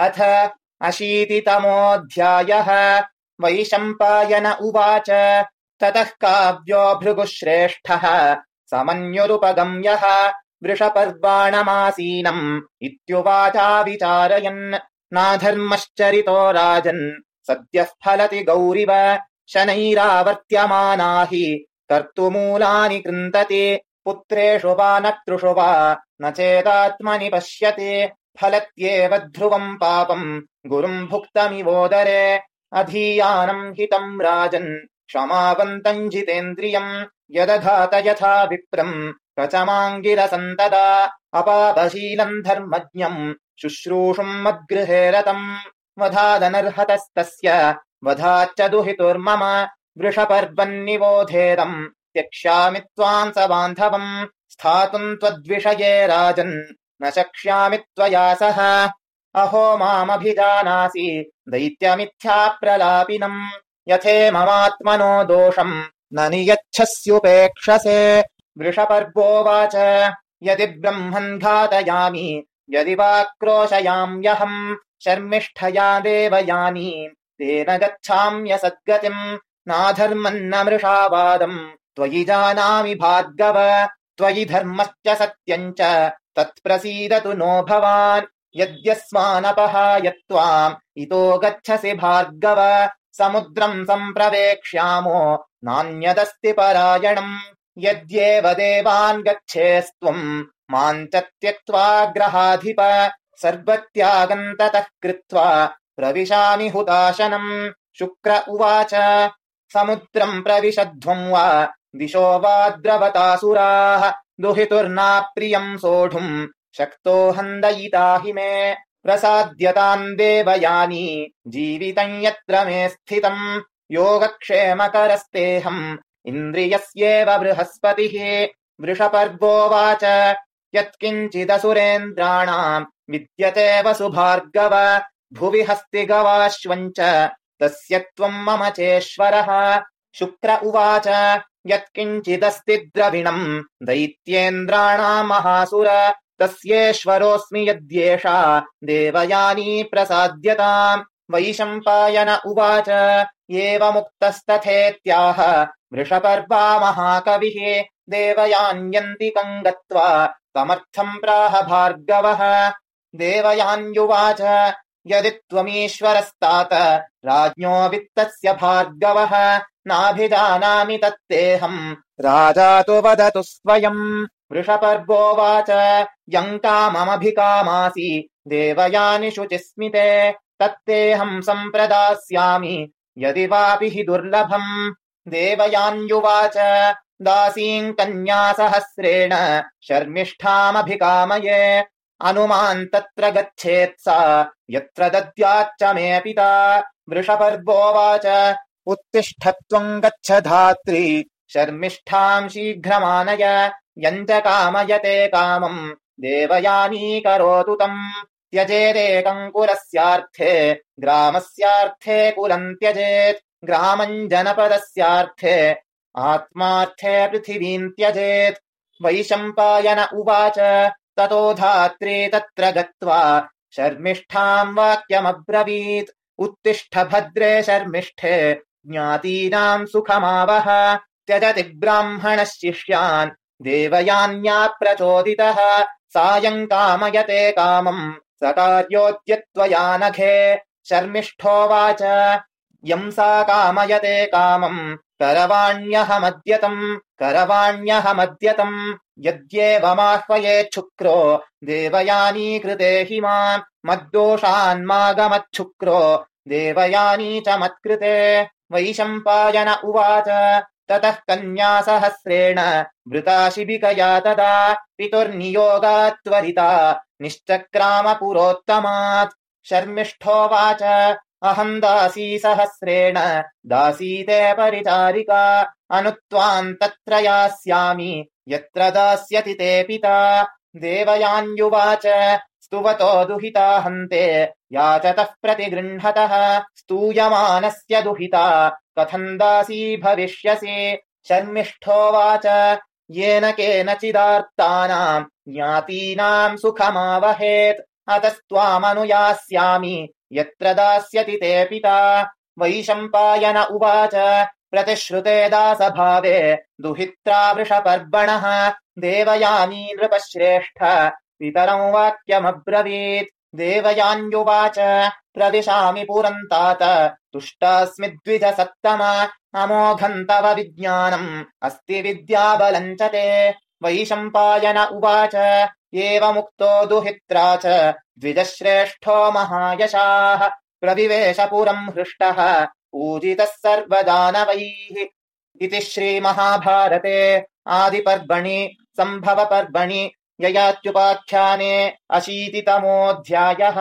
अथ अशीतितमोऽध्यायः। वैशम्पायन उवाच। ततः काव्यो भृगुश्रेष्ठः। समन्युरुपगम्यः। वृषपर्वाणमासीनम् इत्युवाचा विचारयन्। नाधर्मश्चरितो राजन्। सद्यः फलति गौरिव। शनैरावर्त्यमाना हि कर्तुमूलानि कृन्तति। पुत्रेषु वा नक्तृषु वा। न चेदात्मनि पश्यति फलत्येव ध्रुवम् पापम्। गुरुम् भुक्तमिवोदरे। अधीयानम् हितम् राजन्। क्षमावन्तम् जितेन्द्रियम्। यदघात यथा विप्रम्। कचमाङ्गिरसन्तदा अपापशीलम् धर्मज्ञम्। शुश्रूषुम् मद्गृहे रतम्। वधादनर्हतस्तस्य। वधाच्च दुहितुर्मम। वृषपर्वन्निवोधेदम्। त्यक्ष्यामि त्वाम् स बान्धवम्। स्थातुम् त्वद्विषये राजन् न शक्ष्यामि त्वया सह। अहो मामभिजानासि दैत्यमिथ्याप्रलापिनम्। यथे ममात्मनो दोषम् न नियच्छस्युपेक्षसे। वृषपर्वोवाच यदि ब्रह्मन् घातयामि यदि वा क्रोशयाम्यहम् शर्मिष्ठया देवयानी। तेन गच्छाम्य सद्गतिम् नाधर्मन्न मृषावादम् त्वयि जानामि भार्गव त्वयि धर्मश्च सत्यम् च। तत्प्रसीदतु नो भवान्। यद्यस्मानपहाय त्वाम् इतो गच्छसि भार्गव। समुद्रम् सम्प्रवेक्ष्यामो नान्यदस्ति परायणम्। यद्येव देवान् गच्छेस्त्वम् माम् च त्यक्त्वा ग्रहाधिप। सर्वत्यागम् ततः कृत्वा प्रविशामि हुताशनम्। शुक्र उवाच। समुद्रम् प्रविशध्वम् वा दिशो वा द्रवतासुराः दुहितुर्नाप्रियम् सोढुम् शक्तो हन्दयिता हि मे। प्रसाद्यताम् देवयानी। जीवितम् यत्र मे स्थितम् योगक्षेमकरस्तेऽहम् इन्द्रियस्येव बृहस्पतिः। वृषपर्वोवाच यत्किञ्चिदसुरेन्द्राणाम्। विद्यते वसुभार्गव भुवि हस्ति गवाश्वम् च तस्य त्वम् मम चेश्वरः। शुक्र उवाच यत्किञ्चिदस्ति द्रविणम् दैत्येन्द्राणाम् महासुर तस्येश्वरोऽस्मि यद्येषा। देवयानी प्रसाद्यताम्। वैशम्पायन उवाच एवमुक्तस्तथेत्याह। वृषपर्वा महाकविः देवयान्यन्तिकम् गत्वा तमर्थम् प्राह भार्गवः। देवयान्युवाच यदि त्वमीश्वरस्तात। राज्ञो वित्तस्य भार्गवः नाभिजानामि तत्तेऽहम्। राजा तु वदतु स्वयम्। वृषपर्वोवाच यम् काममभिकामासि। देवयानि शुचिस्मिते तत्तेऽहम् सम्प्रदास्यामि। यदि वापि हि दुर्लभम्। देवयान्युवाच दासीम् कन्या सहस्रेण शर्मिष्ठामभिकामये। अनुमान् तत्र गच्छेत् सा। यत्र दद्याच्च मे पिता। वृषपर्वोवाच उत्तिष्ठ त्वम् गच्छ धात्री शर्मिष्ठाम् शीघ्रमानय। यम् च कामयते कामम् देवयानी करोतु तम् त्यजेदेकम् कुलस्यार्थे ग्रामस्यार्थे कुलम् त्यजेत्। ग्रामम् जनपदस्यार्थे। आत्मार्थे पृथिवीम् त्यजेत्। वैशम्पायन उवाच। ततो धात्री तत्र गत्वा। शर्मिष्ठाम् वाक्यमब्रवीत्। उत्तिष्ठ भद्रे शर्मिष्ठे ज्ञातीनाम् सुखमावह। त्यजति ब्राह्मणः शिष्यान् देवयान्या प्रचोदितः। सायम् कामयते कामम्। स कार्योद्यत्वया नघे शर्मिष्ठोवाच यम् सा कामयते कामम्। करवाण्यहमद्यतम्। करवाण्यहमद्यतम्। यद्येवमाह्वयेच्छुक्रो देवयानी कृते हि माम् मद्दोषान्मागमच्छुक्रो। देवयानी च मत्कृते वैशम्पायन उवाच। ततः कन्या सहस्रेण शिबिकया तदा पितुर्नियोगात् त्वरिता। निश्चक्राम पुरोत्तमात् शर्मिष्ठोवाच अहम् दासी सहस्रेण। दासीते परिचारिका। अनुत्वाम् तत्र यास्यामि। यत्र दास्यति ते पिता। देवयान्युवाच स्तुवतो दुहिता हन्ते याचतः प्रतिगृह्णतः स्तूयमानस्य दुहिता कथम् दासी भविष्यसि? शर्मिष्ठोवाच येन केनचिदार्तानाम् ज्ञातीनाम् सुखमावहेत्। अतस्त्वामनुयास्यामि यत्र दास्यति ते पिता। वैशम्पायन उवाच प्रतिश्रुते दासभावे दुहित्रा वृषपर्वणः देवयानी नृपश्रेष्ठ पितरं वाक्यमब्रवीत् देवयान्युवाच प्रदिशामि पुरन्तात। तुष्टास्मि द्विज सत्तम तव विज्ञानम्। अस्ति विद्याबलम् च ते। वैशम्पायन उवाच एवमुक्तो दुहित्रा च। द्विजश्रेष्ठो महायशाः। प्रविवेशपुरम् हृष्टः। पूजितः सर्वदानवैः। इति श्रीमहाभारते। आदिपर्वणि सम्भवपर्वणि ययात्युपाख्याने अशीतितमोऽध्यायः